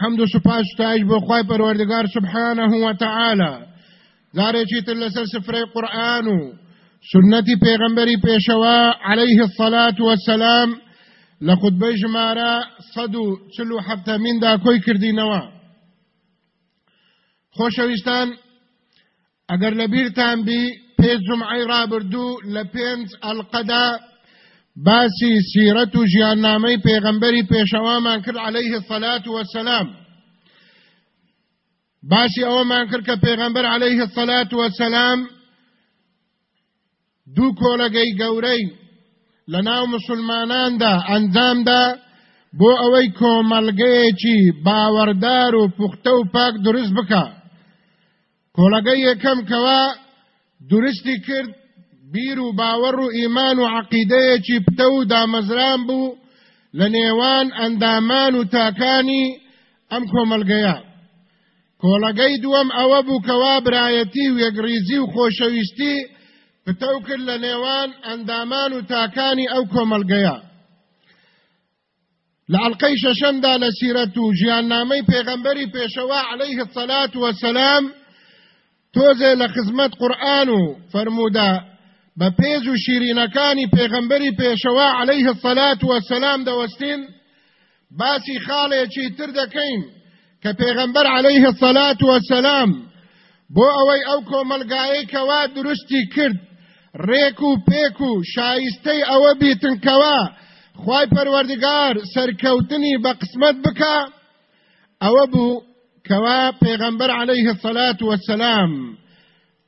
حمد و سپاس تاج بۆ خی پەروەردگار سبحانه و تعالی. زارێکی تر لەسەر سفرەی قورآن و سنەتی پێغەمبەری پێشەوە عليه الصلاة والسلام خودبەی ژمارە سەد و چل و حەفتەمیندا کۆی کردینەوە خۆشەویستان ئەگەر لە بیرتان بی پێ جمعی ڕابردوو لە پێنج باسی سیرەت و ژیاننامەی پێغەمبەری پێشەوامان کرد عليه الصلاة والسلام باسی ئەوەمان کرد کە پێغەمبەر عليه الصلاة والسلام دوو کۆلەگەی گەورەی لە ناو مسلماناندا ئەنجامدا بۆ ئەوەی کۆمەلگەیەکی باوەڕدار و پوختە و پاک دروست بکە. کۆلەگەی یەکەم کەوا درستی کرد بیر و باوەڕ و ئیمان و عقیدەیەکی پتە و دامەزران بوو لە نێوان ئەندامان و تاکانی ئەم کۆمەلگەیە. کۆڵەگەی دووەم ئەوە بوو کەوا برایەتی و یەکریزی و خۆشەویستی پتەو کرد لە نێوان ئەندامان و تاکانی ئەو کۆمەلگەیە. لە ئەڵلقەی شەشەمدا لە سیرەت و ژیاننامەی پێغەمبەری پێشەوە عليه الصلاة والسلام تۆزێ لە خزمەت قورآن و فەرموودا بە پێز و شیرینەکانی پێغەمبەری پێشەوە عليه الصلاة والسلام دەوەستین باسی خاڵێکی تر دەکەین کە پێغەمبەر عليه الصلاة والسلام بۆ ئەوەی ئەو کۆمەلگایەی کەوا درستی کرد ڕێک و پێک و شایستەی ئەوە بیتنکەوە خوای پەروەردگار سەرکەوتنی بە قسمت بکە ئەوە بوو کەوا پێغەمبەر عليه الصلاة والسلام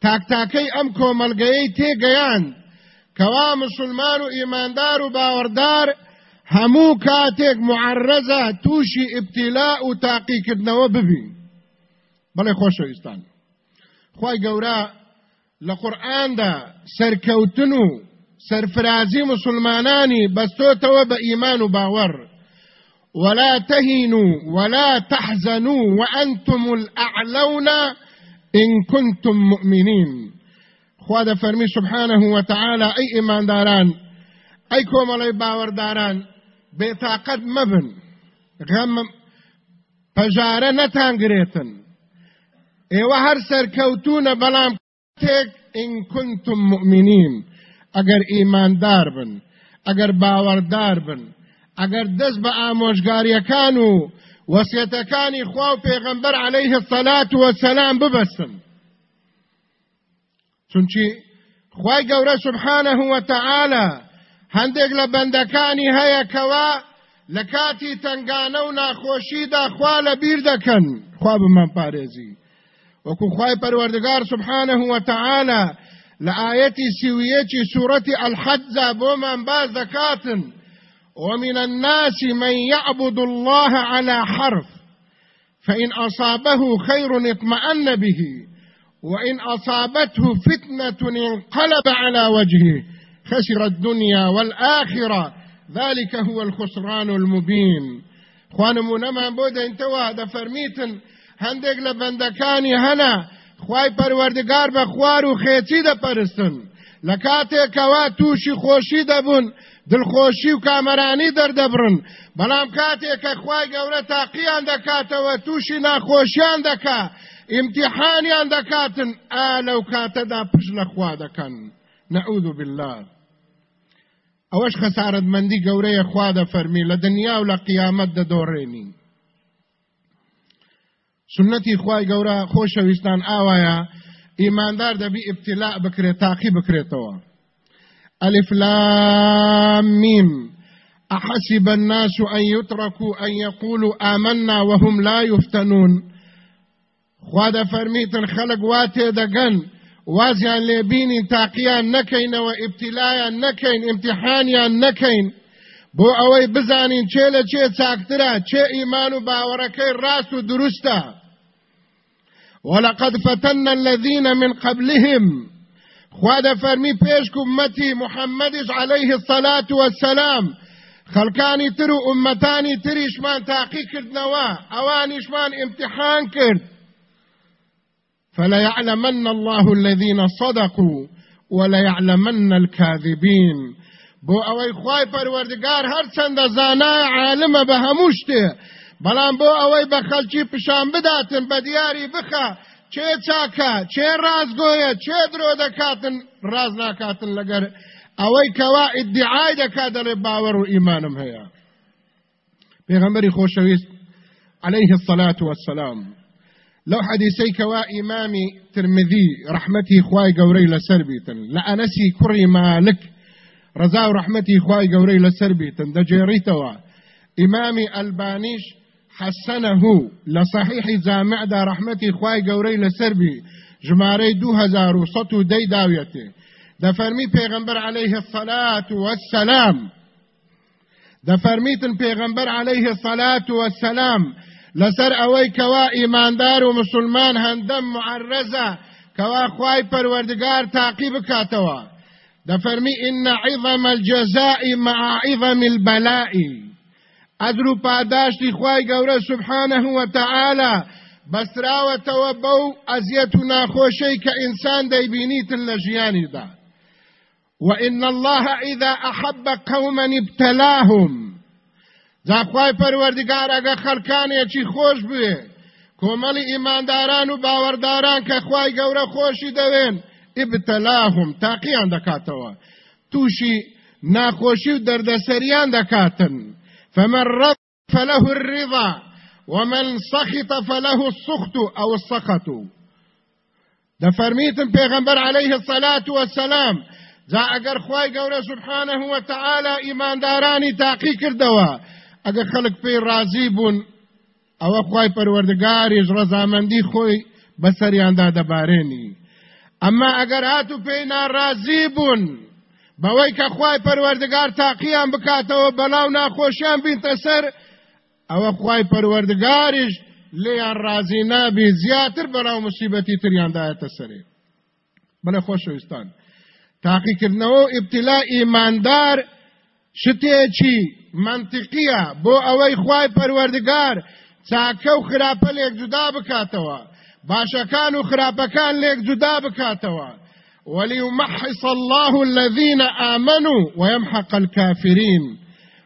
تاکتاکەی ئەم کۆمەلگەیەی تێگەیان. کەوا مسلمان و ئیماندار و باوەڕدار هەموو کاتێک معرەزە تووشی ئبتیلا و تاقیکردنەوە ببین. بەڵێ خۆشەویستان. خی گەورە لە قورئاندا سەرکەوتن و سەرفرازی مسلمانانی بەستۆتەوە بە ئیمان و باوەڕ. ولا تهنوا ولا تحزنوا وأنتم الأعلون إن كنتم مؤمنين. خوا فرمي سبحانه وتعالى أي إيمان داران أي كومالي باور داران بێتاقەت مەبن غەم پەژارە نەتانگرێتن ئێوە هەر سەرکەوتونە بەڵام تێک إن كنتم مؤمنين. ئەگەر ئیماندار بن ئەگەر باوەڕدار بن ئەگەر دەست بە ئامۆژگاریەکان و وەسیەتەکانی خوا و پێغەمبەر عەلەیه الصەلات وەسەلام ببەسن چونچی خوای گەورە سبحانه وتعالى هەندێک لە بەندەکانی هەیە کەوا لە کاتی تنگانە و ناخۆشیدا خوا بمان پارێزی وەکو خوای پەروەردگار سبحانه وتعالى لآية سوية سورة الحج بومن باز دكاتن ومن الناس من يعبد الله على حرف فإن أصابه خير اطمأن به وإن أصابته فتنة انقلب على وجهه خسر الدنيا والآخرة ذلك هو الخسران المبين. خوانمونەمان بۆ دەینتەوە دەفەرمیتن هەندێک لە بەندەکانی هەنا خی پەروەردگار بە خوار و خێچی دەپەرستن لە کاتێکەوە تووشی خۆشی دەبوون دڵخۆشی و کامەرانی دەردەبرن بەڵام کاتێک کە خی گەورە تاقییان دەکاتەوە تووشی ناخۆشیان دەکا امتحانیان دەکاتن ئا لەو کاتەدا پش لە خوا دەکەن. نەعوذ بالله. ئەوەش خەسارەتمەندی گەورەیە خوا دەفەرمی لە دنیا و لە قیامەت دەدۆڕێنی سنەتی خوای گەورە خۆشەویستان ئاوایە ئیماندار دەبی ابتلاء بکرێت تاقی بکرێتەوە. ألف لام ميم. أحسب الناس أن يتركوا أن يقولوا آمنا وهم لا يفتنون. خواد فرميتن خلق واتي دقن وازیان لێبینین تاقییان نەکەینەوە ئیبتیلایان نەکەین ئیمتحانیان نەکەین بۆ ئەوەی بزانین چێ لە چێ چاکترە چێ ئیمان و دروستە ولقد فتنا الذين من قبلهم. خواد فرمي بيشك أمتي محمد عليه الصلاة والسلام. خلقاني ترو أمتاني تريشمان تاقي كردنوا. أوانيشمان امتحان كرد. فليعلمن الله الذين صدقوا وليعلمن الكاذبين. بو أوي خوای پروردگار هر چند زانا عالم به هموشته. بلان بو أوي بخلچی پشان بداتن بدیاری بخا. چه چاکا چه رازگویه چه درو دکاتن راز ناکاتن لگر اوي کوا ادعای دکاتن باور و ایمانم هيا پیغمبری خوشویست عليه الصلاة والسلام لو حديثي كوا إمامي ترمذي رحمتي خواي قوري لسربيتن لأنسي كري مالك رزاو رحمتي خواي قوري لسربيتن دجيريتوا إمامي البانيش حسنه لصحيح زامع دا رحمتي خواي قوري لسربي جماري دو هزار وسطو دي داويته. دا فرمي پیغمبر عليه الصلاة والسلام. دا فرميتن پیغمبر عليه الصلاة والسلام. لسر اوی کوا ایماندار و مسلمان هندم معرزه کوا خوای پروردگار تعقیب کاتوا دفرمی إن عظم الجزاء مع عظم البلاء. أدرو پاداشتی خوای گوره سبحانه و تعالی بسراوتەوە بەو ئەزیەت و ناخۆشەی کە ئینسان دەیبینیتن لە ژیانی دا وإن الله إذا أحب قوما ابتلاهم. جاخوای پەروەردگار ئەگە خەڵکانێکی خۆش بوێ. کۆمەڵی ئیمانداران و باوەڕداران کە خوای گەورە خۆشی دەوێن ئبتەلاهم تاقییان دەکاتەوە. تووشی ناخۆشی و دەردەسەریان دەکاتن. فمن رض فله الرضا ومن سخط فله السخط أو السخط. دفرميتم پیغمبر عليه الصلاة والسلام. جا اگر خواهی گوره سبحانه وتعالى ایمان دارانی تاقی کردوا ئەگە خەڵک پێی ڕازی بوون ئەوە خی پەروەردگاریش ڕەزامەندی خۆی بەسەریاندا دەبارێنی ئەمما ئەگەر هات و پێی ناڕازی بوون بەوەی کە خی پەروەردگار تاقییان بکاتەوە بەلاو ناخۆشیان بینتە سەر ئەوە خی پەروەردگاریش لێیان ڕازی نابی زیاتر بەلاو مسیبەتی تریاندایەتە سەرێ بەڵێ خۆشەویستان. تاقیکردنەوە ئیبتلا ئیماندار شتێکی منطقیە بۆ ئەوەی خوای پەروەردگار چاکە و خراپە لێک جودا بکاتەوە باشەکان و خراپەکان لێک جودا بکاتەوە. وليمحص الله الذين آمنوا ويمحق الكافرين.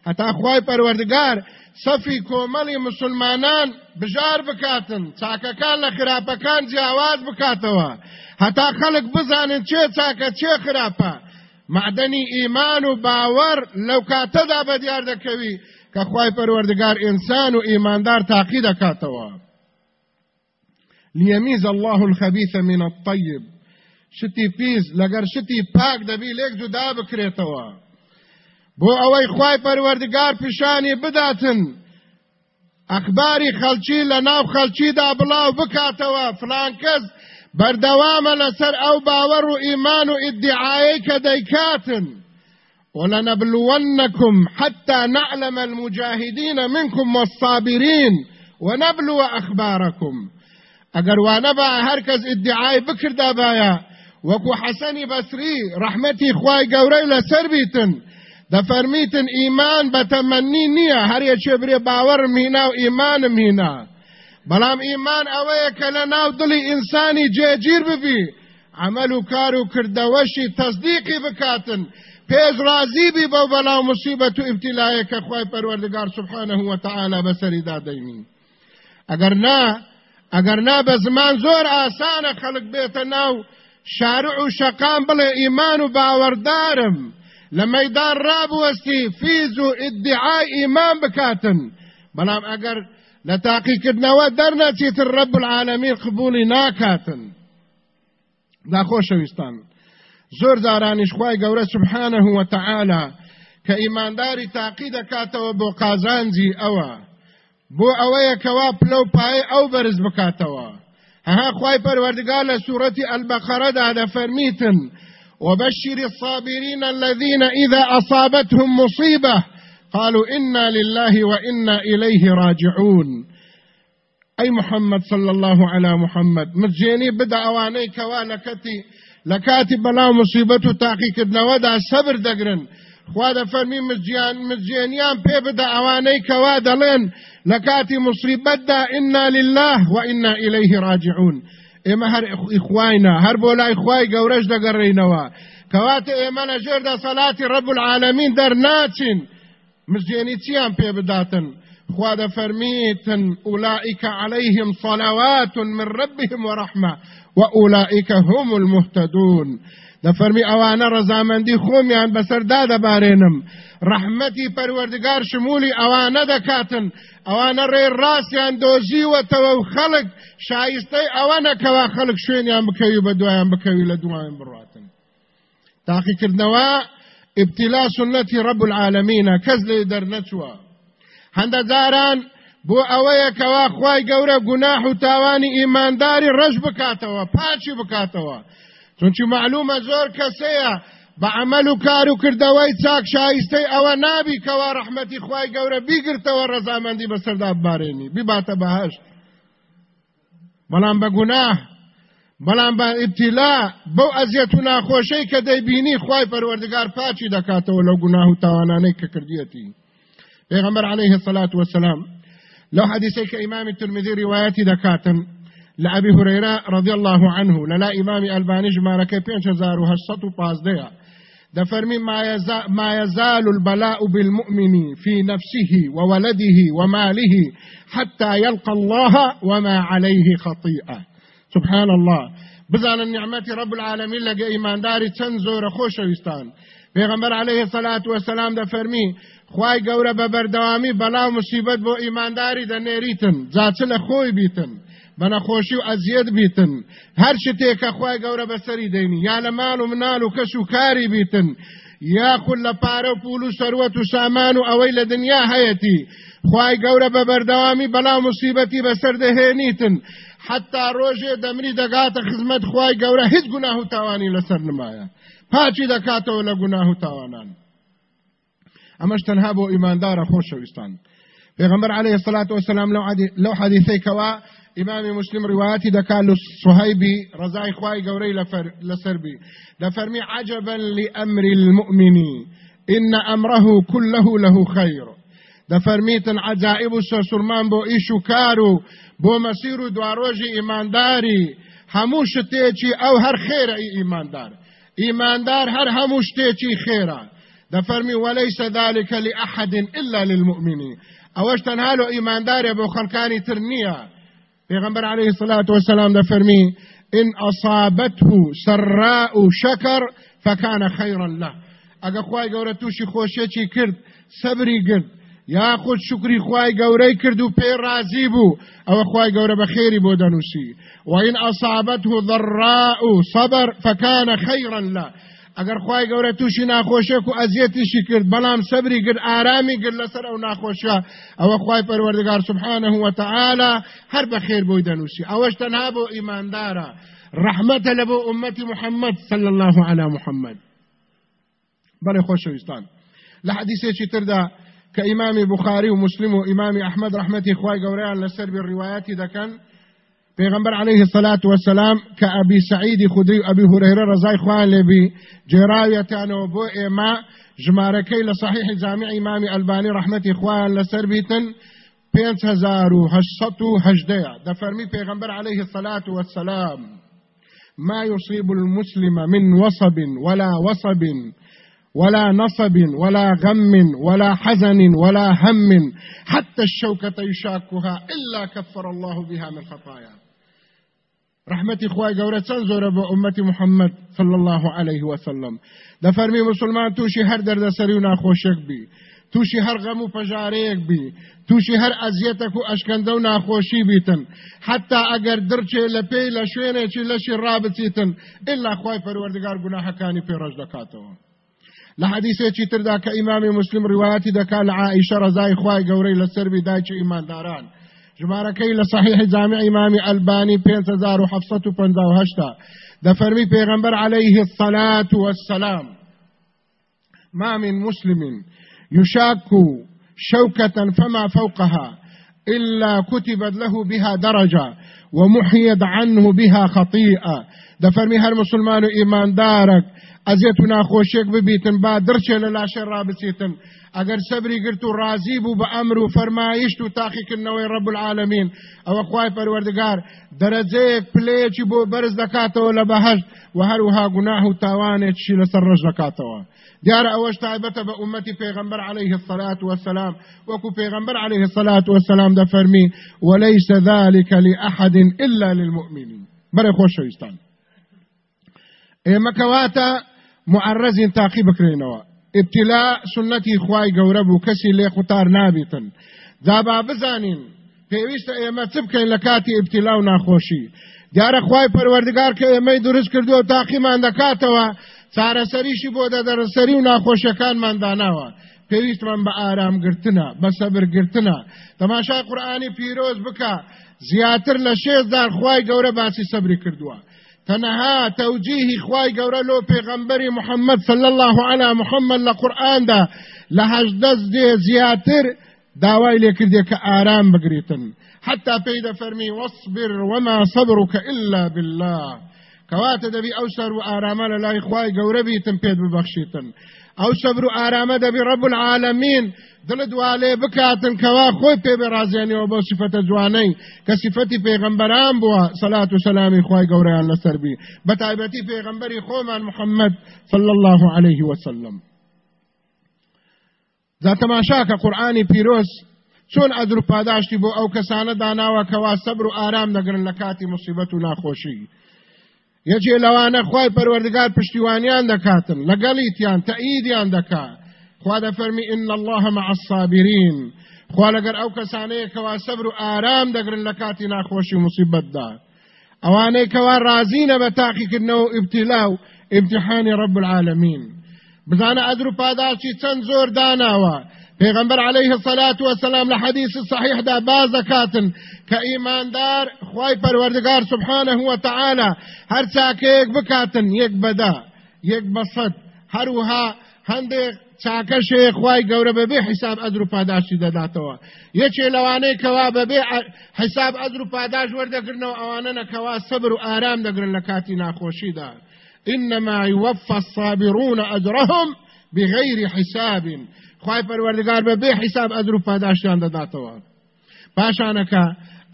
حتى خواي پروردگار صفی کۆمەڵی مسلمانان بژار بکاتن چاکەکان لە خراپەکان جیاواز بکاتەوە. هەتا خەڵک بزانن چێ چاکە چێ خراپە. معدنی ایمان و باور لو کاتەدا بە دیار دەکەوی کە ئینسان و ئیماندار تاقی دەکاتەوە. ليميز الله الخبيث من الطيب. شتی پیس لەگەر شتی پاک دەبی لێک جودا بکرێتەوە. بۆ ئەوەی خوای پەروەردگار پیشانی بداتن ئەخباری خەلچی لە ناو خەلچیدا بڵاو بکاتەوە. فلان کەس بەردەوامە لەسەر ئەو باوەڕ و ئیمان و ئیدعایەی کە ولنبلونكم حتى نعلم المجاهدين منكم والصابرين ونبلو أخباركم. اگر وانبا هركز ادعای وكو حسني بسري رحمتي قوري لسر بيتن دفرميتن ايمان بتمني نية هر يچه بري باور مهنا و ايمان مهنا بلام ايمان اوه كلنا و دلي انساني جيجير ببي عملو كارو كردوشي تصديقي بكاتن پێش رازی بی بەو بەڵاو مصیبەت و ئبتیلایە کە خی پەروەردگار سبحانه وتعالى بەسەریدا دەینین ئەگەر نا ئەگەر نا بە زمان زۆر ئاسانە خەڵک ناو شارع و شەقام بڵێ ئیمان و باوەڕدارم. لە مەدان ڕابوەستی فیز و ئیدعای ئیمان بکاتن. بەڵام ئەگەر لە تاقیکردنەوە دەرنەچیتر ڕەب العالمین قبولی ناکاتن. داخۆشەویستان زۆر جارانیش خوای گەورە سبحانه وتعالى کە ئیمانداری تاقی دەکاتەوە بۆ قازانجی ئەوە. بۆ ئەوەیە کەوا پلە و پایە ئەو بەرز بکاتەوە. هەها خوای پەروەردگار لە سوورەتی ئەلبەقەرەدا دەفەرمیتن. وبشر الصابرين الذين إذا أصابتهم مصيبة قالوا إنا لله وإنا إليه راجعون. أي محمد صلى الله على محمد. مجيني بدأ أواني كوالكتي لکاتی بەناو مصیبەت و تاقیکردنەوەدا سەبر دەگرن خوا دەفەرمی مزجیانیان پێ بدە ئەوانەی کەوا دەڵێن لە کاتی ئنا لله و ئنا إليه راجعون. ئێمە هەر ئیخواینا هەر بۆ لای خوای گەورەش دەگەڕێینەوە کەواتە ئێمە لە ژێردا سەلاتی ڕەب العالمین دەرناچین. مزجێنی چیان پێ بداتن؟ خوا دەفەرمیتن ئولائیک عليهم صلوات من ربهم ورحمة وأولئك هم المهتدون. دەفەرمی ئەوانە ڕەزامەندی خۆمیان بەسەردا دەبارێنم ڕەحمەتی پەروەردگار شمولی ئەوانە دەکاتن. ئەوانە ڕێ ڕاستیان دۆژیوەتەوە و خەڵک شایستەی ئەوانەکەوا خەڵک شوێنیان بکەوی بە دوایان بکەوی لە دوایان بڕاتن. تاقیکردنەوە ابتلا سنەتی ڕەب العالەمینە کەس لێ دەرنەچوە هەندە جاران بۆ ئەوەیە کەوا خوای گەورە گوناح و تاوانی ئیمانداری ڕەش بکاتەوە پاچی بکاتەوە. چونچی معلومە زۆر کەسەیە بە عمل و کار و کردەوەی چاک شایستەی ئەوە نابی کەوا ڕەحمەتی خی گەورە بیگرتەوە ڕەزامەندی بەسەردا بارێنی بیباتە بەهشت بەڵام بە گوناه بەڵام بە ئبتیلا بەو ئەزیەت و ناخۆشەی کە دەیبینی خی پەروەردگار پاچی دەکاتەوە لەو گوناه و تاوانانەی کە کردیەتی پێغەمبەر عليه الصلاة والسلام لو حديثي كإمام الترمذي رواياتي دكاتن لأبي هريرة رضي الله عنه للا إمام ألباني جمارك بينش زارو هشتو بازديا دفرمي ما يزال, ما يزال البلاء بالمؤمن في نفسه وولده وماله حتى يلقى الله وما عليه خطيئة. سبحان الله. بزان النعمة رب العالمين لقى إيمان داري تنزور خوش ويستان. پیغمبر عليه الصلاة والسلام دفرمي خوای گەورە بە بەردەوامی بەلاو مصیبەت بۆ ئیمانداری دەنێریتن جاچ لە خۆی بیتن. بە نەخۆشی و ئەزیەت بیتن. هەر شتێکە خوای گەورە بەسەری دەینی. یا لە ماڵ و مناڵ و کەس و کاری بیتن. یاخود لە پارە و پول و سەروەت و سامان و ئەوەی لە دنیا هەیەتی. خوای گەورە بە بەردەوامی بەلاو مصیبەتی بەسەر دەهێنیتن. حتا ڕۆژێ دەمری دەگاتە خزمەت خوای گەورە هیچ گوناه و تاوانی لەسەر نمایە. پاچی دەکاتەوە لە گوناه و تاوانان. ئەمەش تەنها بۆ ئیماندارە خۆشەویستان. پێغمبەر عليه الصلاة والسلام لو حديثي كوا إمام مسلم روایتی دەکات صهيبي رضاي خواي قوري لسربي لفرمي عجبا لأمر المؤمن إن أمره كله له خير دفرميتن عجائب سرمان بو إيشو كارو بو مسيرو دواروجي إيمانداري هموش تيجي أو هر خير أي إيماندار إيماندار هر هموش تيجي خيره دفرمي وليس ذلك لأحد إلا للمؤمنين أوش تنهالو إيمان داري أبو خلقاني ترنيا. پیغمبر عليه الصلاة والسلام دفرمي إن أصابته سراء شكر فكان خيرا له. اگه خوای گەورە تووشی خۆشیەکی کرد سەبری کرد یاخود شکری خوای گەورەی کرد و پێ رازی بوو ئەوە خوای گەورە بە خێری بۆ دەنووسی. أصابته ضراء صبر فكان خيرا له. ئەگەر خی گەورە تووشی ناخۆشێک و ئەزیەتیشی کرد بەڵام سەبری کرد ئارامی کرد لەسەر ئەو ناخۆشە ئەوە خی پەروەردگار سبحانه وتعالى هەر بە خێر بۆی دەنووسی ئەوەش تەنها بۆ ئیماندارە رحمة لبو أمتي محمد صلى الله على محمد. بەڵێ خۆشەویستان لە حەدیسێکی تردا کە ئیمامی بخاری و مسلم و ئیمامی ئەحمد ڕحمەتی خوای گەورەیان لەسەر بێ ڕیواەتی دەکەن پێغمبەر عليه الصلاة والسلام كأبي سعيد خدري أبي هريرة رضاي خوان لبي جراويتانو بو إما جماركي لصحيح جامع إمام الباني رحمة إخوان لسربيتن بينت هزار هشتو هجدية دفرمي پیغمبر عليه الصلاة والسلام ما يصيب المسلم من وصب ولا وصب ولا نصب ولا غم ولا حزن ولا هم حتى الشوكة يشاكها إلا كفر الله بها من رحمتي خواي قورة تنزور بأمة محمد صلى الله عليه وسلم. دفرمي مسلمان توشي هر درد سريونا خوشك بي. توشي هر غم و پژارەیەک بی تووشی هەر ئەزیەتەک و ئەشکەندە و ناخۆشی بیتن حتا ئەگەر درچێ لە پێی لە شوێنێکی لەشی ڕابچیتن ئللا خی پەروەردگار گوناهەکانی پێڕژ دەکاتەوە لحديثي تردا كإمام مسلم رواياتي دكا لعائشة رزاي خواي قوري لسربي دايش إيمان داران جامع إمام الباني بين تزار حفصة بنزا وهشتا. دفرمي بيغمبر عليه الصلاة والسلام. ما من مسلم يشاك شوكة فما فوقها إلا كتبت له بها درجة ومحيد عنه بها خطيئة. دفرمي هر مسلمان إيمان دارك ئەزیێت و ناخۆشیێک ببیتن با دڕچێ لە لاشێ ڕابچێتن ئەگەر سەبری گرت و ڕازی بوو بە ئەمر و فەرمایشت و تاقیکردنەوەی ڕەب العالمین. ئەوە خوای پەروەردگار دەرەجەیەک پلەیەکی بۆ بەرز دەکاتەوە لە بەهەشت و هەروها گوناه و تاوانێکشی لەسەر ڕژ دەکاتەوە دیارە ئەوەش تایبەتە بە ئومەتی پێغمبەر عليه الصلاة والسلام. وەکو پێغمبەر عليه الصلاة والسلام دەفەرمی وليس ذلك لأحد إلا للمؤمنين بەرە خۆشەویستان ئێمە کەواتە معرزین تاقی بکرێنەوە ابتلاء سنەتی خوای گەورە بوو کەسی لێ قوتار نابیتن. دابا بزانین پێویستە ئێمە چ بکەین لە کاتی ابتلا و ناخۆشی؟ دیارە خوای پەروەردگار کە ئێمەی دروست کردو و تاقیمان دەکاتەوە چارەسەریشی بۆ دەدەرەسەری و ناخۆشیەکانمان داناوە. پێویستمان بە ئارامگرتنە بە سەبرگرتنە. تەماشای قورآانی پیرۆز بکە زیاتر لە شێزدار خوای گەورە باسی سەبری کردووە. تنها توجيه خواي قورا لو پیغمبر محمد صلى الله على محمد لقرآن دا لهجدز دي زياتر داوای لێکردێ بگریتن حتى پێی فرمي واصبر وما صبرك إلا بالله. کەواتە دەبی ئەو سەر و ئارامە لە لای خوای ببەخشیتن او صبر و آرامه دبی رب العالمین دل دواله بکاتن کوا خو په برازیانی او بو صفته جوانی ک صفته پیغمبران بو صلوات و سلام خوای ګوریان لسر بی. بتایبتی پیغمبري خو من محمد صلی الله علیه وسلم ذات ماشاک قرآنی پیروز چون ادر پاداشتی بو او کسانه داناوه کوا صبر و آرام نگرن لکاتی مصیبت و ناخوشی یەکێ لەوانە خی پەروەردگار پشتیوانیان دەکاتن لەگەڵیتیان تەئیدیان دەکات خوا دەفەرمی إن الله مع الصابرين. خوا لەگەر ئەو کەسانەیە کەوا سەبر و ئارام دەگرن لە کاتی ناخۆشی مصیبەتدا. ئەوانەی کەوا رازینە بە تاقیکردنەوە ئبتیلا و امتحانی رب العالمین. بزانە ئەدر و پاداشی چەند زۆر داناوە. پیغمبر علیه الصلاة والسلام لحدیث صحیح دا باز کاتن که ایماندار خوای پروردگار سبحانه و تعالی هر چاکەیەک بکاتن یەک بەدا یەک بەسەد هەروها هەندێک چاکەشێ خوای گەورە بەبێ حیساب ئەدر و پاداشی دەداتەوە یەکێ لەوانەیە کەوا بەبێ حیساب ئەدر و پاداش وەردەگرنەوە ئەوانە نەکەوا سەبر و ئارام دەگرن لە کاتی ناخۆشیدا إنما يوفى الصابرون أجرهم بغير حساب. خوای پەروەردگار بە بێ حیساب ئەدر و پاداشیان دەداتەوە پاشانەکە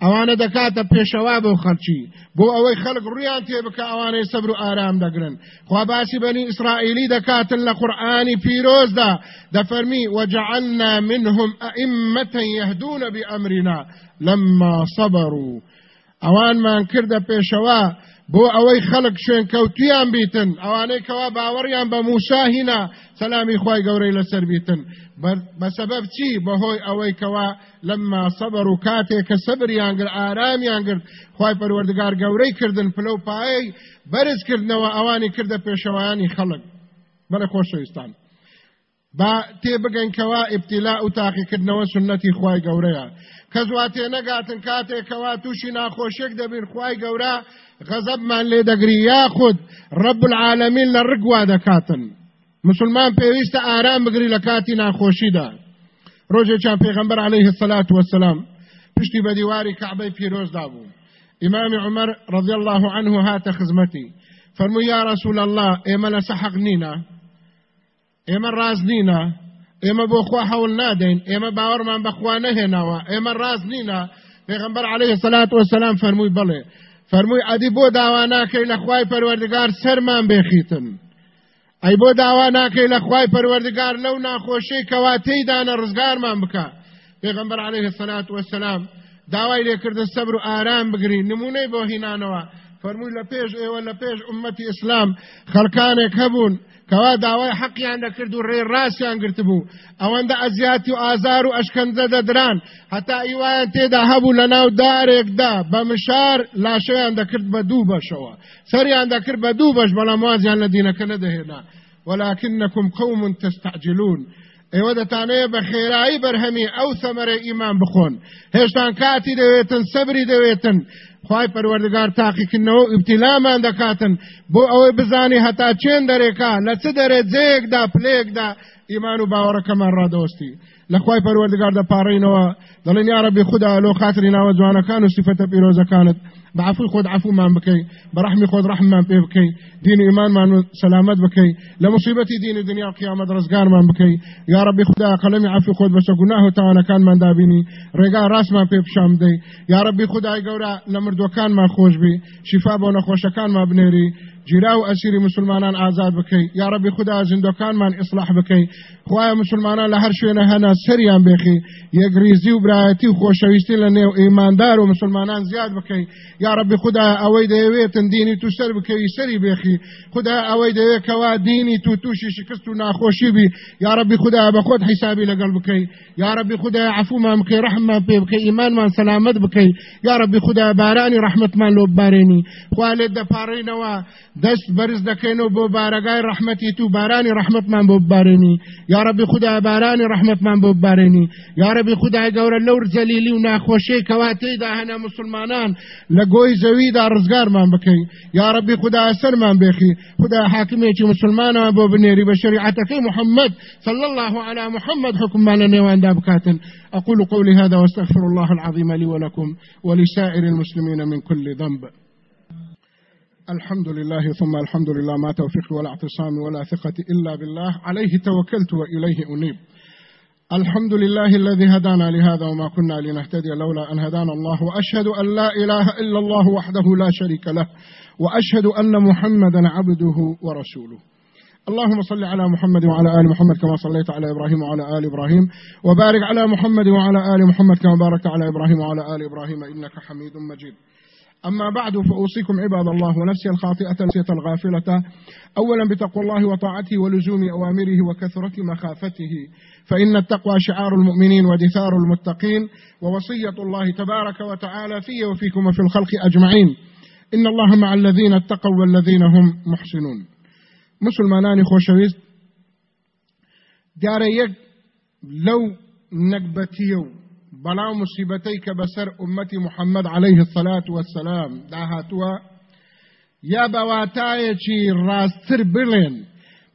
ئەوانە دەکاتە پێشەوا بۆ خەرچی. بۆ ئەوەی خەڵک ڕویان تێ بکە ئەوانەی سەبر و ئارام دەگرن. خوا باسی بەنی ئیسرائیلی دەکاتن لە قورآانی پیرۆزدا. دەفەرمی وجعلنا منهم يهدون بأمرنا لما صبروا. ئەوانمان کردە پێشەوا. بۆ ئەوەی خەڵک شوێن کەوتیان بیتن. ئەوانەی کەوا باوەڕیان بە موساهینا سەلامی خی گەورەی لەسەر بیتن. بەسەبەب چی؟ بەهۆی ئەوەی کەوا لەمما سەبەر و کاتێک کە سەبریان گر ئارامیان کرد خی پەروەردگار گەورەی کردن پلە و پایەی بەرزکردنەوە ئەوانی کردە پێشەوەیانی خەڵک بەرە خۆشەویستان. با تێبگەنکەوە ئبتیلا و تاقیکردنەوە سنەتی خی گەورەیە. کە زواتێ نەگاتن کاتێکەوە تووشی ناخۆشێک دەبین خی گەورە غەزەبمان لێ دەگری یاخود ڕب العالمین لە ڕگوا دەکاتن مسلمان پێویستە ئارام بگری لە کاتی ناخۆشیدا ڕۆژێکیان پێغەمبەر عليه الصلاة والسلام پشتی بە دیواری کعبەی پیرۆزدا بوو امام عمر رضي الله عنه هات خزمتي فرمو يا رسول الله ايما لسحق نينا ايما راز نينا ايما بوخوا حول نادين ايما باورمان بخوا نهناوا ايما راز نينا پیغمبر عليه الصلاة والسلام فرموی بله. فرموی ادی بو داوا ناکەی لە خوای پەروەردگار سەرمان بێخیتن ئەی بۆ داوا ناکەی لە خوای پەروەردگار لەو ناخۆشەی کەوا تێیدانە ڕزگارمان بکە. پێغمبەر عليه الصلاة والسلام داوای لێکردن سەبر و ئارام بگرین. نمونەی بۆ هینانەوە. فەرمووی لە پێش ئێوە لە پێش ئومەتی ئیسلام خەڵکانێک هەبوون. کەوا داوای حەقیان دەکرد و ڕێ ڕاستیان گرت بوو. ئەوەندە ئەزیاتی و ئازار و ئەشکەنجە دەدران. هەتا ئیوایان تێدا هەبوو لە ناو دارێکدا. بە مشار لاشەیان دەکرد بە دوو بەشەوە. سەریان دەکرد بە دوو بەش بەڵام وازیان لە دینەکە نەدەهێنا. ولكنكم قوم تستعجلون. ئێوە دەتانەیە بە خێرایی بەرهەمی ئەو سەمەرە ئیمان بخۆن. هێشتان کاتی دەوێتن سەبری دەوێتن. خی پەروەردگار تاقیکردنەوە ئیبتیلامان دەکاتن. بۆ ئەوەی بزانی هەتا چێن دەرێکا لە چ دەرێت؟ جەیەکدا پلەیەکدا. ئیمان و باوەڕەکەمان ڕادۆستی. لە خی پەروەردگار دەپارڕینەوە. دەڵێن یارەبی خوددا لۆ خاتری ناوە جوانەکان و سیفەتە پیرۆزەکانت. بعفو خود عفو بكي برحمي خود رحم من بكي دين إيمان من سلامت بكي لمصيبتي دين الدنيا قيامة رزقان من بكي يا ربي خدا قلمي عفو خود بس قناه تانا كان من دابيني رقا راس من بيب شام دي يا ربي خدا قورا لمردو كان من خوش بي شفا ما جیرا و ئەسیری مسلمانان ئازاد بکەی. یا ڕبی خدا زیندەکانمان ئیسلاح بکەی. خوایە مسلمانان لە هەر شوێنە هەنا سەریان بێخی. یەکریزی و برایەتی و خۆشەویستی لە نێو ئیماندار و مسلمانان زیاد بکەی. یا ڕبی خدا ئەوەی دەیەوێتن دینی تو سەر بکەوی سەری بێخی. خدا ئەوەی دەوێتکەوا دینی تو تووشی شکست و ناخۆشی بی. یا ڕەبی خدا بە خۆت حیسابی لەگەڵ بکەی. یا ڕەبی خدا عفومان بکەی ڕحممان پێ بکەی ئیمانمان سەلامت بکەی. یا ڕەبی خدا بارانی ڕحمتمان لۆ بارێنی خوا لێت دەپارڕینەوە. دەست بەرز دەکەینەوە بۆ بارەگای ڕحمەتی تو بارانی ڕحمەتمان بۆ یا ڕەبی خدا بارانی ڕحمەتمان بۆ یا ڕەبی خدای گەورە لەو جەلیلی و ناخۆشەی کەواتەیدا هەنا مسلمانان لە گۆی زەویدا ڕزگارمان بکەی یا ڕەبی خدا بێخی. خدا حاکمێکی مسلمانەوە بۆ بنێری بە شریعەتەکەی محمد صلى الله على محمد حكم لنا نيوان دابكاتن أقول قولي هذا وأستغفر الله العظيم لي ولكم ولسائر المسلمين من كل ذنب. الحمد لله ثم الحمد لله ما توفيق ولا اعتصام ولا ثقة إلا بالله. عليه توكلت وإليه أنيب. الحمد لله الذي هدانا لهذا وما كنا لنهتدي لولا أن هدانا الله. وأشهد أن لا إله إلا الله وحده لا شريك له. وأشهد أن محمدا عبده ورسوله. اللهم صل على محمد وعلى آل محمد كما صليت على إبراهيم وعلى آل إبراهيم. وبارك على محمد وعلى آل محمد كما باركت على إبراهيم وعلى آل إبراهيم. إنك حميد مجيد. أما بعد فأوصيكم عباد الله ونفسي الخاطئة نسية الغافلة. أولا بتقوى الله وطاعته ولزوم أوامره وكثرة مخافته. فإن التقوى شعار المؤمنين ودثار المتقين ووصية الله تبارك وتعالى في وفيكم وفي الخلق أجمعين. إن الله مع الذين اتقوا والذين هم محسنون. مسلمانان خوشويست داريك لو نقبتيو. بەڵام مصیبەتەی کە ئومەتی محەممەد عليه الصلاة والسلام. داهاتووە یا بەواتایەکی ڕاستتر بڵێن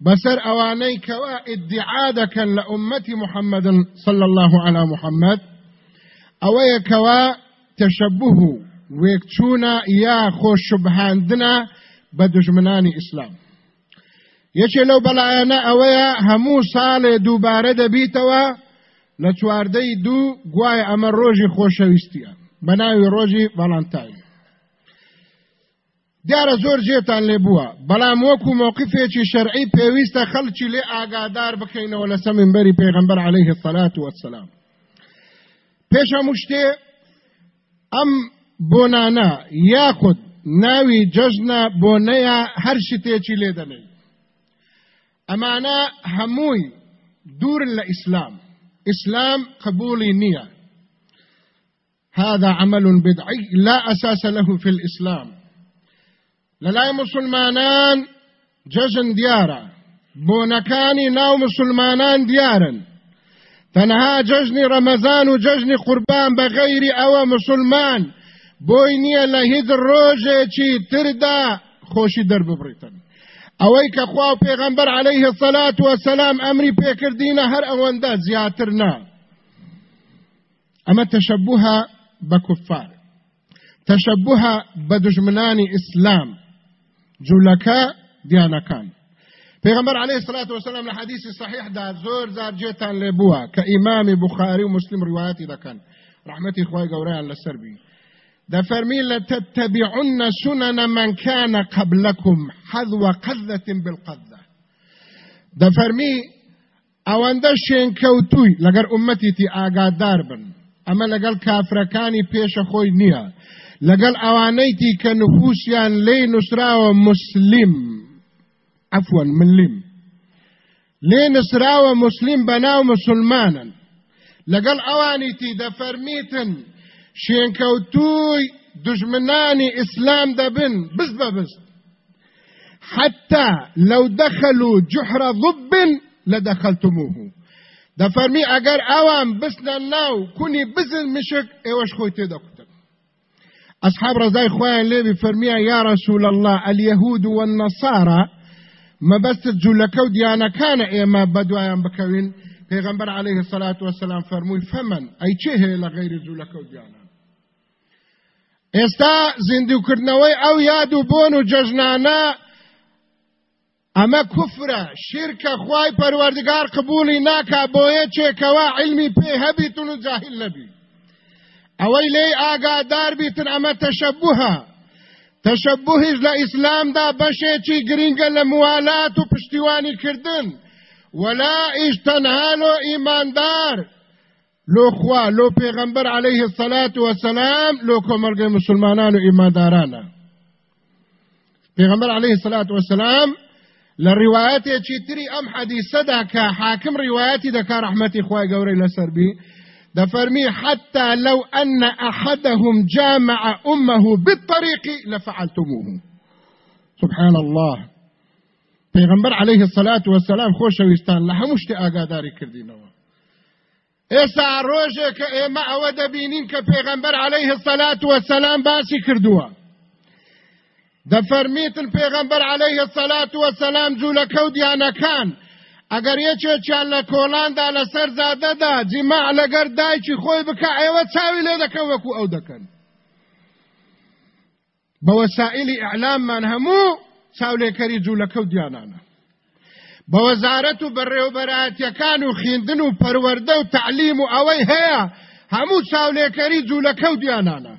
بەسەر ئەوانەی کەوا ئیدعا دەکەن لە صلى الله على محەممەد ئەوەیە کەوا تەشەبوه وێکچوونە یا خۆشبهاندنە بە دژمنانی ئیسلام یەکێ لەو بەلایەنە ئەوەیە هەموو ساڵێ دووبارە دەبیتەوە لە چواردەی دوو گوایە ئەمە ڕۆژی خۆشەویستیە بە ناوی ڕۆژی ڤەڵانتاین دیارە زۆر جێتان لێ بووە. بەڵام وەکو مووقفێکی شەرعی پێویستە خەڵکی لێ ئاگادار بکەینەوە لە سەمینبەری پێغمبەر عليه الصلاة والسلام پێش هەموو شتێ ئەم بۆنانە یاخود ناوی جەژنە بۆنەیە هەر شتێکی لێ دەنێ. ئەمانە هەمووی دوور لە ئیسلام. إسلام قبولي نية. هذا عمل بدعي لا أساس له في الإسلام. للاي مسلمانان جزن ديارة. بۆنەکانی ناو مسلمانان دیارن تەنها جەژنی ڕەمەزان و جەژنی قوربان بە مسلمان. بۆی نییە لە هیچ ڕۆژێکی تردا خۆشی دەرببڕیتن ئەوەی کە خوا و پێغەمبەر عەلەیه سەلات وەسەلام ئەمری پێکردینە هەر ئەوەندە زیاتر نا ئەمە تەشەبوها بە کوفار تەشەبوها بە دژمنانی ئیسلام جوولەکە دیانەکان پیغمبر علیه الصلاة والسلام لحدیث صحیح دا زور زار جیتان لبوا که امام بخاری و مسلم روایتی دکن رحمتی خواه گوریان لسر بی. دا فرمی لتتبعن سنن من كان قبلكم حذو قذة بالقذة. دا فرمی ئەوەندە شێنکەوتووی لەگەر ئومەتیتی ئاگادار بن. ئەمە لەگەڵ کافرەکانی پێشە خۆی نییە لەگەڵ ئەوانەیتی کە نفوسیان لی نووسراوە مسلیم عفوا ملیم لێ نسراوە مسلیم بەناو مسلمانن لەگەڵ ئەوانی تی دەفەرمیتن شێنکەوتووی دژمنانی ئیسلام دەبن بست بە بست حتى لو دخلوا جحر ضب لدخلتموه. دەفەرمی ئەگەر ئەوان بستنە ناو کونی بزن مشک ئێوەش خۆی تێدەقوتن أصحاب رضاي خوان لێبی فەرمیە یا رسول الله اليهود والنصارى مەبەستت جوولەکە و دیانەکانە ئێمە بەدوایان بکەوین پێغمبەر عليه الصلاة والسلام فەرمووی فەمەن ئەی چێ هەیە لە غیری جوولەکە و دیانە ئێستا زیندوکردنەوەی ئەو یاد و بۆن و جەژنانە ئەمە کوفرە شیرکە خوای پەروەردگار قبولی ناکا بۆیە چێکەوە علمی پێ هەبیتون و جاهل نەبی. ئەوەی لێی ئاگادار بیتن ئەمە تەشەبوهە تشبهش لإسلام دا بشيچی گرینگە لە موالات و پشتیوانی کردن. ولا تنها لو ایماندار لو خوا لو پیغمبر علیه الصلاة والسلام لو کمرگ مسلمانان و ایماندارانا. پیغمبر علیه الصلاة والسلام للروايات چی تری ام حدیثه دا که حاکم روایتی دا که رحمتی خواه گوری لسر بی دفرمي حتى لو أن أحدهم جامع أمه بالطريق لفعلتموه. سبحان الله پیغمبر عليه الصلاة والسلام خوشویستان لحمشتی آگاداری کردینەوە ئێستا ڕۆژێک کە ئێمە ئەوە دەبینین کە پێغەمبەر عليه الصلاة والسلام باسی کردووە. دەفەرمیتن پێغەمبەر عليه الصلاة والسلام جوولەکە و دیانەکان. ئەگەر یەکێکیان لە کۆڵاندا لەسەر زادەدا جیماع لەگەر دایکی خۆی بکە ئێوە چاوی لێ دەکەن وەکو ئەو دەکەن. بە وەسائلی ئەعلاممان هەموو چاولێکەری جوولەکە و دیانانە. بە وەزارەت و بەڕێوبەراتیەکان و خوێندن و پەروەردە و تعلیم و ئەوەی هەیە هەموو چاولێکەری جوولەکە و دیانانە.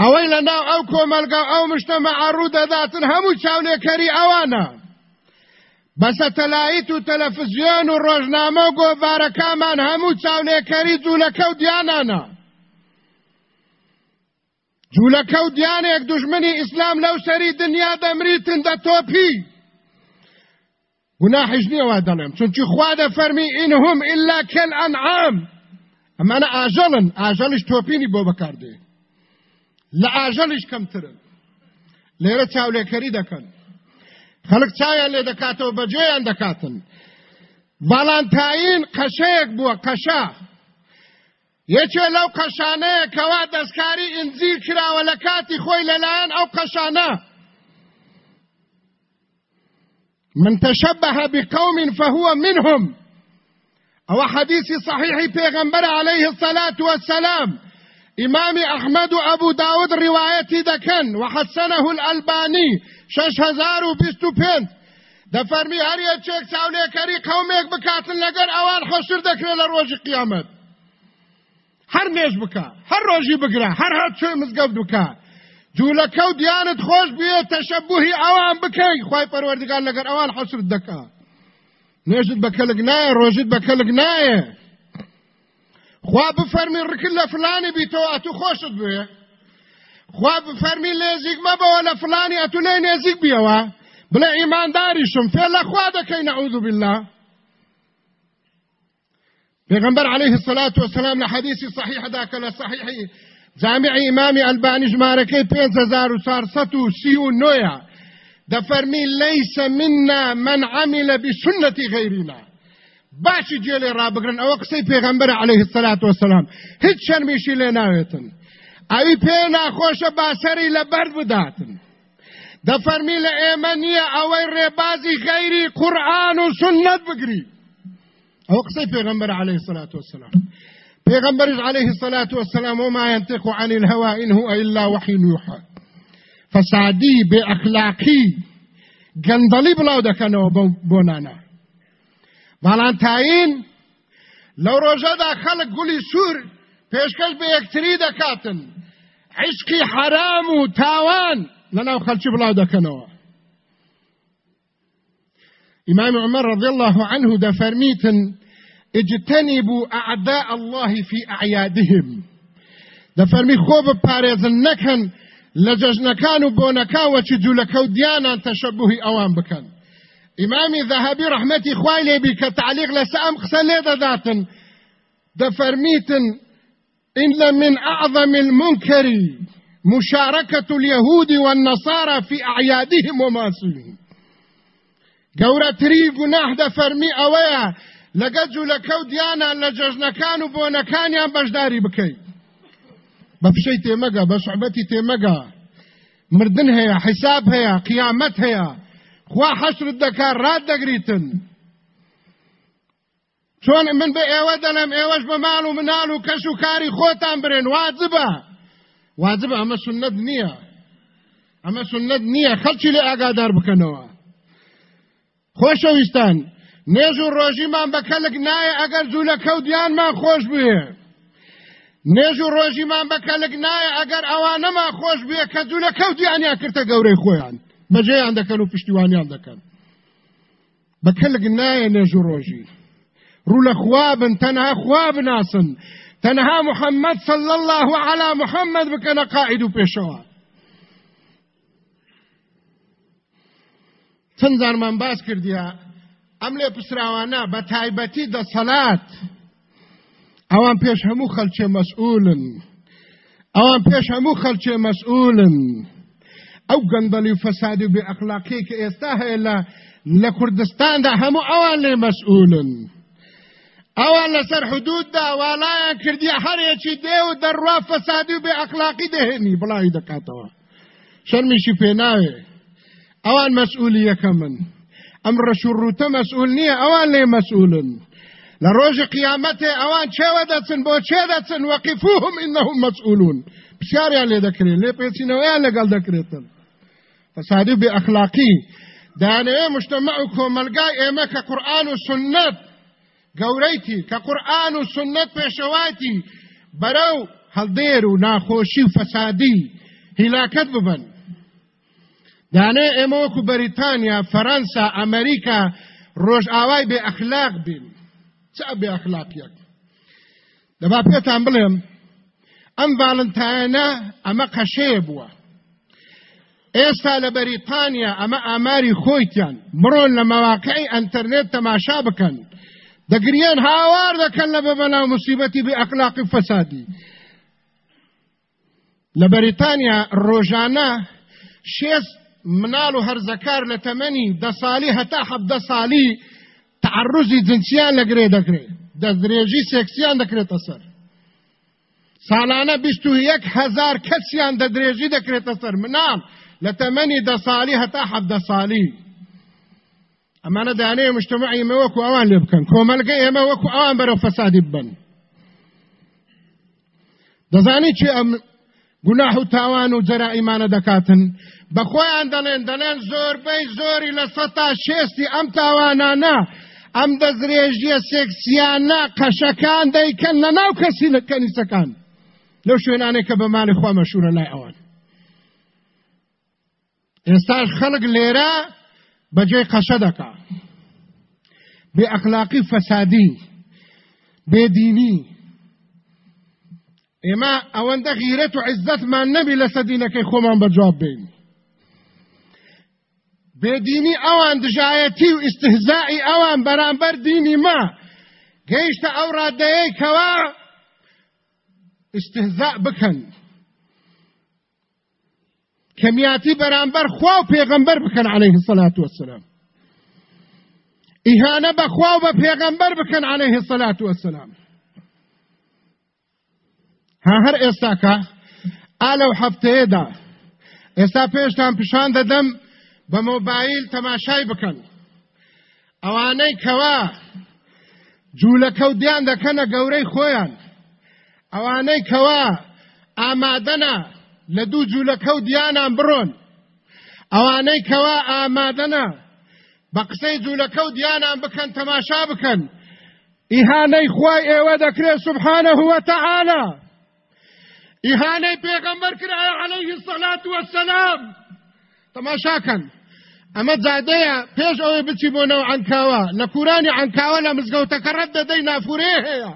ئەوەی لەناو ئەو کۆمەلگا ئەو مشتەمە ئاڕوو دەداتن هەموو چاولێکەری ئەوانە. بە سەتەلایت و تەلەفزیۆن و ڕۆژنامە و گۆڤارەکەمان هەموو چاولێکەری جوولەکە و دیانانە. جوولەکە و دیانێک دوژمنی ئیسلام لەو سەری دنیا دەمریتن دە تۆپی. گوناحیش نییەوە دەڵێم. چونچی خوا دەفەرمی ئینهم ئللا کەل ئەنعام ئەمانە ئاژەڵن. ئاژەڵش تۆپینی بۆ بەکاردێ. لە ئاژەڵیش کەمترن. لێرە چاولێکەری دەکەن. خەڵک چاویان لێ دەکاتەوە بەجێیان دەکاتن. ڤاڵانتاین قەشەیەک بووە قەشا. یەکێ لەو قەشانەیە کەوا دەستکاری ئینجیل کراوە لە کاتی خۆی لەلایەن ئەو قەشانە. من تشبه بقوم فهو منهم. أو حديث صحيح پیغمبر عليه الصلاة والسلام. امام احمد و ابو داود روایتی دکن وحسنه الالباني شش هزار و بیست و پێنج دەفەرمی هەر یەکێک چاولێکەری قەومێک بکاتن لەگەر ئەوان خۆشتر دەکرێت لە ڕۆژی قیامەت هەر نێژ بکە هەر ڕۆژی بگرە هەر هەر چێ مزگەوت بکە جوولەکە و دیانت خۆش بێ تەشەبوهی ئەوان بکەی. خی پەروەردگار لەگەر ئەوان حەسرت دەکا. نێژت بەکەلک نایە ڕۆژت بەکەلک نایە. خوا بفەرمی ڕکن لە فلانی بیتەوە ئەتو خۆشت بێ. خوا بفەرمی نێزیک مەبەوە لە فلانی ئەتو لێ نێزیک بیەوە. بڵێ ئیمانداریشم فێ لە خوا دەکەی نەعوذ بالله. پیغمبر عليه الصلاة والسلام لحديث صحيح ذاك لصحيح جامع امام الباني جماركي 5439 دەفەرمی ليس منا من عمل بسنة غيرنا باشی جێلێ ڕابگرن ئەوە قسەی پێغەمبەر عليه الصلاة والسلام. هیچ شەرمیشی لێ ناوێتن ئەوی پێ ناخۆشە باسەری لە بەر بداتن. دەفەرمی لە ئێمە نییە ئەوەی ڕێبازی غەیری قورآن و سنت بگری. ئەو قسەی پێغەمبەر عليه الصلاة والسلام. پیغمبر عليه الصلاة والسلام وما ينطق عن الهوى إن هو إلا وحي يوحى فسادي بأخلاقي گەندەڵی بڵاو دەکەنەوە بۆ نانە باڵانتاین لەو ڕۆژەدا خەڵک گولی سوور پێشکەش بە یەکتری دەکاتن عشقی حرام و تاوان لەناو خەلکی بڵاو دەکەنەوە إمام عمر رضي الله عنه دفرميتن اجتنبوا أعداء الله في أعيادهم. دفرمي خوب باريزن نكن لججنكان بونكا وچجولكو ديانا تشبه أوان بكن إمامي ذهبي رحمتي خوالي بك تعليق لسام قسل ذاتن دفرميتن إن من أعظم المنكر مشاركة اليهود والنصارى في أعيادهم وماسهم گەورەتری گوناح دەفەرمی ئەوەیە لەگە جوولەکەوت دیانان لە جەژنەکان و بۆنەکانیان بەشداری بکەیت. بە فشەی تێمەگە بە سوحبەتی تێمەگە. مردن هەیە حیساب هەیە قیامەت هەیە. خوا حەشرت دەکات ڕاد دەگریتن. چۆن من بە ئێوە دەڵێم ئێوەش بە ماڵ و مناڵ و کەش و کاری خۆتان برێن. واجبە. واجبە ئەمە سنت نییە. ئەمە سنت نییە. خەڵکی لێ ئاگادار بکەنەوە. خۆشەویستان نێژ و ڕۆژیمان بە کەلک نایە ئەگەر جوو لە کەوتیانمان خۆش بێ نێژ و ڕۆژیمان بە کەلک نایە ئەگەر ئەوانەمان خۆش بێ کە جوو لە کەوتیانیان کردە گەورەی خۆیان. بەجێیان دەکەن و پشتیوانیان دەکەن. بە کەلک نایە نێژ و ڕۆژی. ڕوو لە خوابن تەنها خوا بناسن. تەنها محەممەد صل الله على محەممەد بکەنە قائد و پێشەوە. چەند زارمان باس کردیا ئەم لێ پسراوانە بە تایبەتی دەسەلات ئەوان پێش هەموو خەلچێ مەسئولن. ئەوان پێش هەموو خەلچێ مەسئولن. ئەو گەندەلی و فەسادی و بێ ئەخلاقی کە ئێستا هەیە لە لە کوردستاندا هەموو ئەوان لێ مەسئولن. ئەوان لەسەر حدوددا والایان کردی هەرێکی دێ و دەڕوا فەسادی و بێ ئەخلاقی دەهێنی. بڵاوی دەکاتەوە. شەرمیشی پێ ناوێ ئەوان مەسئولیەکە من ئەم ڕەشوڕوتە مەسئول نییە ئەوان لێ مەسئولن لە ڕۆژی قیامەتێ ئەوان چێوە دەچن بۆ چێ دەچن وەقیفوهم ئینەهم مەسئولون پرسیاریان لێ دەکرێت لێ پێچینەوەیان لەگەڵ دەکرێتن. فەسادی بێ ئەخلاقی دانەوێ مشتمە و کۆمەلگای ئێمە کە قورآن و سنت گەورەیتی کە قورآن و ببن دانێ ئێمە وەکو بەریتانیا فەەنسا ئەمریکا ڕۆژ ئاوای بێ ئەخلاق بین. چ بێ ئەخلاقیەک؟ دەبا پێتان بڵێم ئەم ڤالنتایانە ئەمە قەشەیە بووە. ئێستا لە بەریتانیا ئەمە ئاماری خۆیتیان. بڕۆن لە مەواقعی ئەتەرنێت تەماشا بکەن. دەگریان هاوار دەکەن لە بەبەناو مسیبەتی بێ ئەخلاقی فەسادی. لە بەریتانیا ڕۆژانە شێست مناڵ و هەرزەکار لە تەمەنی دە ساڵی هەتا حەبدە ساڵی تعرزی جنسیان لەگرێ دەکرێت دەستدرێژی سێکسیان دەکرێتە سەر ساڵانە بیست و یەک هەزار کەسیان دەدرێژی دەکرێتە سەر مناڵ لە تەمەنی دە ساڵی هەتا حەبدە ساڵی ئەمانە دانەیە مشتمعی ئێمە وەکو ئەوان لێ بکەن کۆمەلگە ئێمە وەکو ئەوان بەرەو فەسادی ببن. دەزانی چی ئەم گوناح و تاوان و جەرائیمانە دەکاتن. بەخۆیان دەڵێن دەڵێن زۆربەی زۆری لە سەتا شێستی ئەم تاوانانە ئەم دەزرێژیە سێکسیانە قەشەکان دەیکەن لە ناو کەسی لە کەنیسەکان. لەو شوێنانێک کە بە ماڵی خوا مەشورە لای ئەوان. ئێستاش خەڵک لێرە بەجێ قەشە دەکا. بێ ئەخلاقی فەسادی بێدینی ئێمە ئەوەندە غیرەت و عزتمان نەبی لە سەدینەکەی خۆمان بەجواب بین بێدینی ئەوان دژایەتی و ئستهزائی ئەوان بەرامبەر دینی ما. گەیشتە ئەو ڕادەیەی کەوا استهزاء بکەن کەمیاتی بەرامبەر خوا و پێغەمبەر بکەن عليه الصلاة والسلام. ئیهانە بە خوا و بە پێغەمبەر بکەن عليه الصلاة والسلام. ها هەر ئێستاکە ئالەو هەفتەیەدا ئێستا پێشتان پیشان دەدەم بە مۆبایل تەماشای بکەن. ئەوانەی کەوا جوولەکەوتیان دەکەنە گەورەی خۆیان. ئەوانەی کەوا ئامادەنە لە دوو جوولەکەوت دیانان بڕۆن. ئەوانەی کەوا ئامادەنە بە قسەی جوولەکەوت دیانان بکەن تەماشا بکەن. ئیهانەی خوای ئێوە دەکرێت سبحانه وتعالى ئیهانەی پێغەمبەر کرایە عليه الصلاة والسلام؟ تەماشاکەن ئەمە جادەیە پێش ئەوەی بچی بۆنەوە عنکاوە لە کوورانی عنکاوە لە مزگەوتەکە ڕەت دەدەی نافورێ هەیە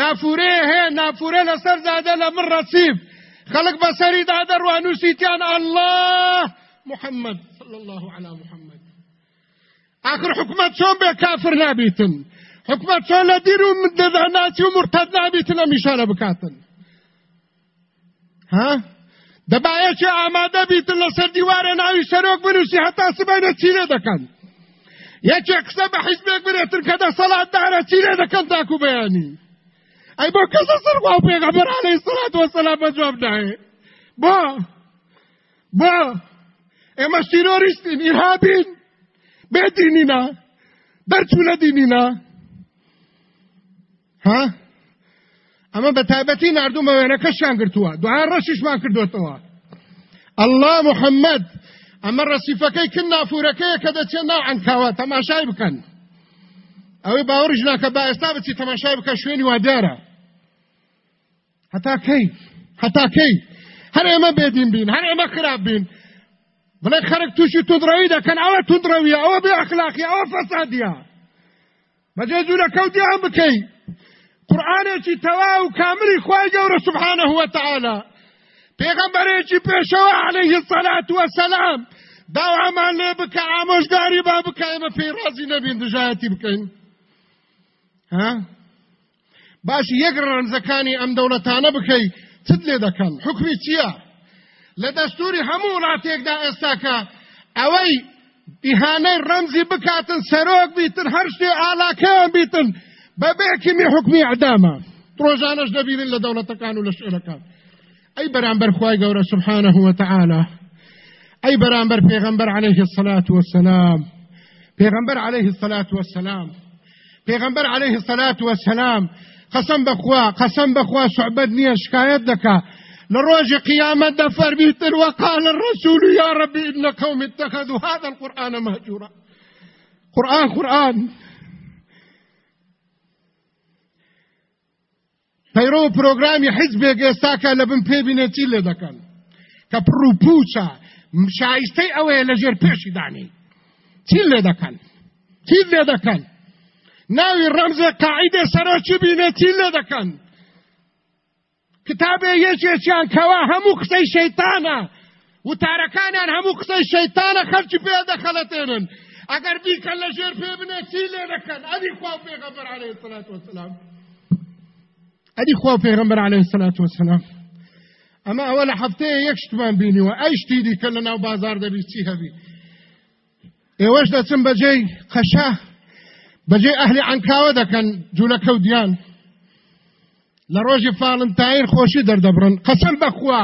نافورێ هەیە نافورێ لەسەر زادە لە من ڕەسیب خەڵک ڕوانوسیتیان الله محمد صلى الله على محمد. آخر حکومت چۆن بێ کافر نابیتن. حکومت چۆن لە دیر و ناچی و مرتد نابیتن ئەمیشانە ها؟ دەبایەکی ئامادە بیتن لەسەر دیوارە ناوی سەرۆک بنووسی هەتا سبەنە چیرە دەکەن یەکێک قسە بە حیزبێک برێتن کە دە سەڵات دارە چیرە دەکەن تاکو بەیانی ئەی بۆ کەسە سەروا پێغەبەر عەلەیهی سەڵات وەسەلام بە جواب داهێ بۆ بۆ ئێمە تیرۆریستین ئیرهابین بێدینینا دەرچوو لە دینینا ها؟ ئەمە بە تایبەتی نردومە وێنەکەشیان گرتووە. دوای ڕەشیشمان کردوێتەوە الله محەممەد ئەمە ڕسیفەکەی کرد نافورەکەیە کە دەچێت ناعنکاوە تەماشای بکەن. ئەوەی باوەڕژ ناکە با ئێستا بچی تەماشای بکە شوێنی وا دیارە هەتا کەی؟ هەتا کەی؟ هەر ئێمە بێدین بین هەر ئێمە خراپ بین. بڵێ خەرک تووشی تودڕەوی دەکەن ئەوە تودڕەویە ئەوە بێ ئەخلاقی ئەوە فەسادیە. بەجێ جوورە کەوتیان بکەی. قورآانێکی تەوا و کاملی خوای گەورە سبحانه وتعالى پێغەمبەرێکی پێشەوە عليه الصلاة والسلام. داوامان لێ بکە ئامۆژگاری با بکە ئێمە پێی ڕازی نەبین دژایەتی بکەین. باشی یەک ڕەنزەکانی ئەم دەوڵەتانە بکەی چت لێ دەکەن؟ حکمی چییە؟ لە دەستوری هەموو وڵاتێکدا ئێستاکە ئەوەی ئیهانەی ڕەمزی بکاتن سەرۆک بیتن هەر شتێ ئالاکەیان بیتن بەبێکیمی حکمی عدامە ڕۆژانەش دەبینن لە دەوڵەتەکان و لە شعرەکان ئەی بەرامبەر سبحانه وتعالى. ئەی بەرامبەر پێغەمبەر عليه الصلاة والسلام. پێغەمبەر عليه الصلاة والسلام. پێغەمبەر عليه الصلاة والسلام. قسم بخوا قسم بخوا شعبت نییە شکایەت دەکا قيامة دفر بيتر وقال الرسول يا ربي إن قوم اتخذوا هذا القرآن مهجورا. قرآن قرآن. پەیرۆ پرۆگرامی حیزبێک ئێستاکە لە بن پێبینێ چی لێ دەکەن کە پڕوپوچە شایستەی ئەوەیە لە ژێر پێشی دانی چی لێ دەکەن چی لێ دەکەن ناوی ڕەمزە قاعیدە سەرۆکی بینێ چی لێ دەکەن کتابێ یەکێکیان کەوا هەموو قسەی شەیتانە وتارەکانیان هەموو قسەی شەیتانە خەرچی پێ دەخەڵەتێنن ئەگەر بیکەن لە ژێر پێ بنێ چی لێ دەکەن ئەدی خوا پێغەمبەر عەلەیهی سەلات وەسەلام ئەدی خوا پێغمبەر عليه الصلاة والسلام. ئەمە ئەوە لە هەفتەیە یەک شتمان بینیوە ئەی شتی دیکە لە ناو بازار دەبی چی هەبی ئێوەش دەچن بەجێی قەشا بەجێ ئەهلی عنکاوە دەکەن جوولەکە و دیان لە ڕۆژی فاڵنتاین خۆشی دەردەبرن قەسم بەخوا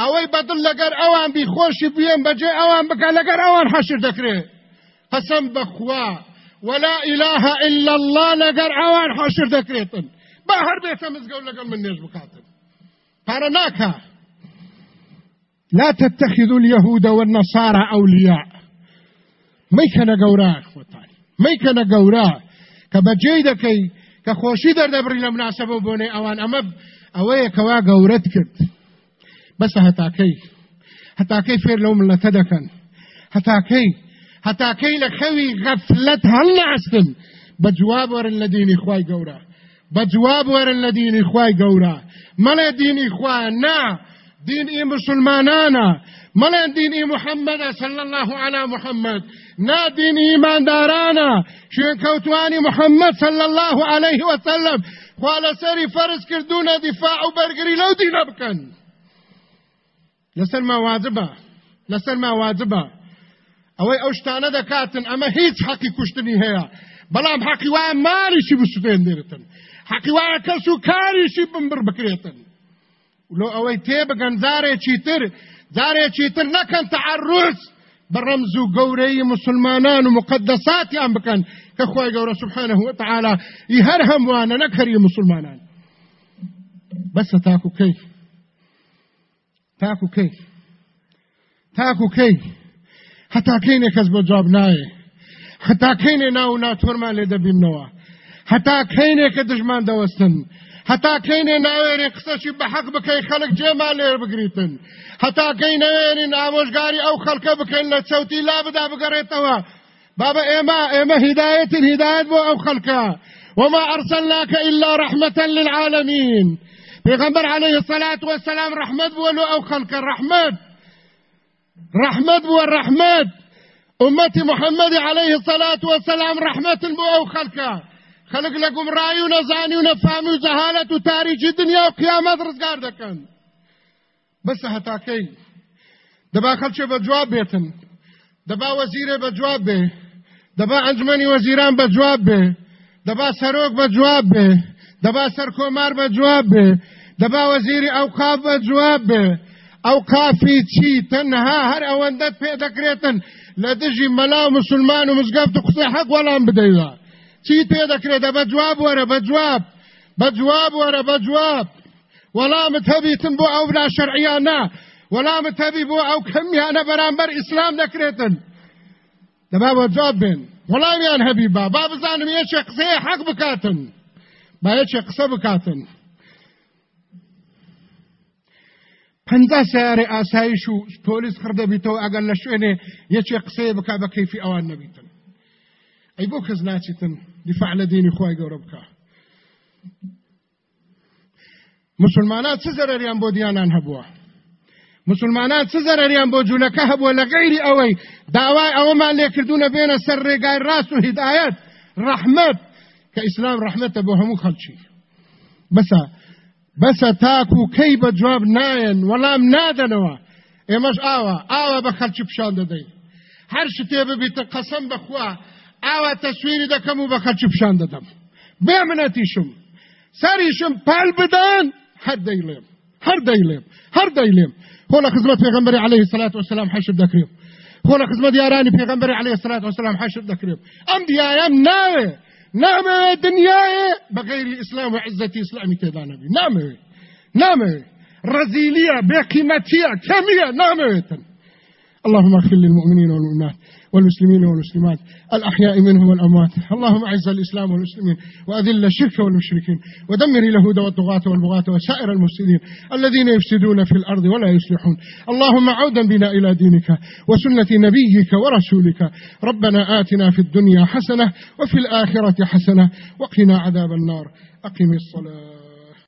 ئەوەی بەدڵ لەگەر ئەوان بی خۆشی بێن بەجێ ئەوان بکە لەگەر ئەوان حەشر دەکرێت قەسم بەخوا ولا إله إلا الله لەگەر ئەوان حەشر دەکرێتن با هەر بێتە مزگەوت لەگەڵ من نێژ بکاتن پارە لا تتخذوا اليهود والنصارى أولياء. ميكنا قورا خوتاني ميكنا قورا. كبجي دكي كخوشي در دبري لمناسبة بوني أوان. أما اوه كوا قورت كرت بس هتاكي هتاكي فير لو من لتدكن هتاكي هتاكي لخوي غفلت هل نعسكن. بجواب ور الذين اخواي قورا. بجواب ورن لدين إخواي قورا ملا دين إخوان نا دين إي مسلمانانا ملا دين إي محمد صلى الله على محمد نا دين إيمان دارانا شين كوتواني محمد صلى الله عليه وسلم قال سري فرس كردونا دفاع وبرقري لو دين أبكن لەسەر ما واجبە. لەسەر ما واجبە. ئەوەی ئەو شتانە دەکاتن ئەمە هیچ حەقی کوشتنی هەیە. بەڵام حەقی وایە ماریشی بسوێندێتن حەقی وایە کەس و کاریشی بمبر بکرێتن لۆ ئەوەی تێبگەن جارێکی تر جارێکی تر نەکەن تەعەڕوز بەڕەمز و گەورەی مسلمانان و مقدساتیان بکەن کە خۆی گەورە سبحانه وتعالى ئی هەر هەموانە نەکەری مسلمانان. بەسە تاکو کەی تاکو کەی تاکو کەی هەتا کەینێ کەس بۆ جواب نایە هەتا کەینێ ناو ناتۆرمان لێ دەبینەوە هەتا کەینێ کە دژمان دەوەستن هەتا کەینێ ناوێنێ قسەشی بە حەق بکەی خەڵک جێمان لێر بگریتن هەتا کەی نەوێنین ئامۆژگاری ئەو خەڵکە بکەین لە چەوتی لا بدا بگەڕێتەوە بابا ئێمە ئێمە هداية هداية بۆ ئەو خەڵکە وما أرسلناك إلا رحمة للعالمين. پیغمبر عليه الصلاة والسلام رحمت بو له أو خلق الرحمت رحمت بو الرحمت أمتي محمد عليه الصلاة والسلام رحمة بو أو خلقه. خلق لكم رأي ونزاني ونفهم وزهالة وتاريخ الدنيا وقيامات رزقار دكن بس هتاكي. دبا خلچه بجواب بيتن. دبا وزيره بجواب بي. دبا انجمني وزيران بجواب بي. دبا سروک بجواب بي. دبا سرکومار بجواب بي. دبا وزيري أوقاف بجواب بي. أوقافي چی تنها هر أوندت پیدا کریتن. لدجي ملا مسلمان ومزقاف تقصي حق ولا بديها چی پێ دەکرێتە بە جواب وەرە بە جواب. بە جواب وەرە بە جواب. وەڵامت هەبیتم بۆ ئەو بلا شەرعیان نا وەڵامت هەبی بۆ ئەو کەمیانە بەرامبەر ئیسلام دەکرێتن. دەبا بە جواب بێن. وەڵامیان هەبی با. با بزانم یەکێ قسەیە حەق بکاتن. با یەکێ قسە بکاتن. پەنجا سیارێ ئاسایش و پۆلیس خردەبیتەوە ئەگەر لە شوێنێ یەکێ قسەیە بک بە کەیفی ئەوان نەبیتن. ئەی بۆ کەس ناچیتن؟ دیفاع لە دینی خۆی گەورە بکە مسلمانان چ زەرەریان بۆ دیانان هەبووە مسلمانان چ زەرەریان بۆ جوولەکە هەبووە لە غەیری ئەوەی داوای ئەوەمان لێکردوونە بێنە سەر ڕێگای ڕاست و هیدایەت ڕەحمەت کە ئیسلام ڕەحمەتە بۆ هەموو خەڵکی بەسە بەسە تاکو کەی بە جواب نایەن وەڵام نادەنەوە ئێمەش ئاوە ئاوە بە خەلکی پیشان هەر شتێ ببیتە قەسەم بەخوا ئاوا تەسویری دەکەم و بە خەلکی پیشان دەدەم بێ منەتیشم سەریشم پال بدەن هەر دەیڵێم هەر دەیڵێم هەر دەیڵێم خۆ لە خزمەت پێغەمبەری عليه الصلاة والسلام حشر دەکرێم خۆ لە خزمەت یارانی پێغەمبەری عليه الصلاة والسلام حشر دەکرێم ئەم دیایەم ناوێ نامەوێ دنیایە بەغیری ئیسلام و عزەتی ئیسلامی تێدا نەبی نامەوێ نامەوێ ڕەزیلیە بێقیمەتیە کەمیە نامەوێتن اللهم اغفر للمؤمنين والمؤمنات والمسلمين والمسلمات الأحياء منهم والأموات. اللهم أعز الإسلام والمسلمين وأذل الشرك والمشركين. ودمر اليهود والطغاة والبغاة وسائر المفسدين الذين يفسدون في الأرض ولا يصلحون. اللهم عودا بنا إلى دينك وسنة نبيك ورسولك. ربنا آتنا في الدنيا حسنة وفي الآخرة حسنة وقنا عذاب النار. أقم الصلاة.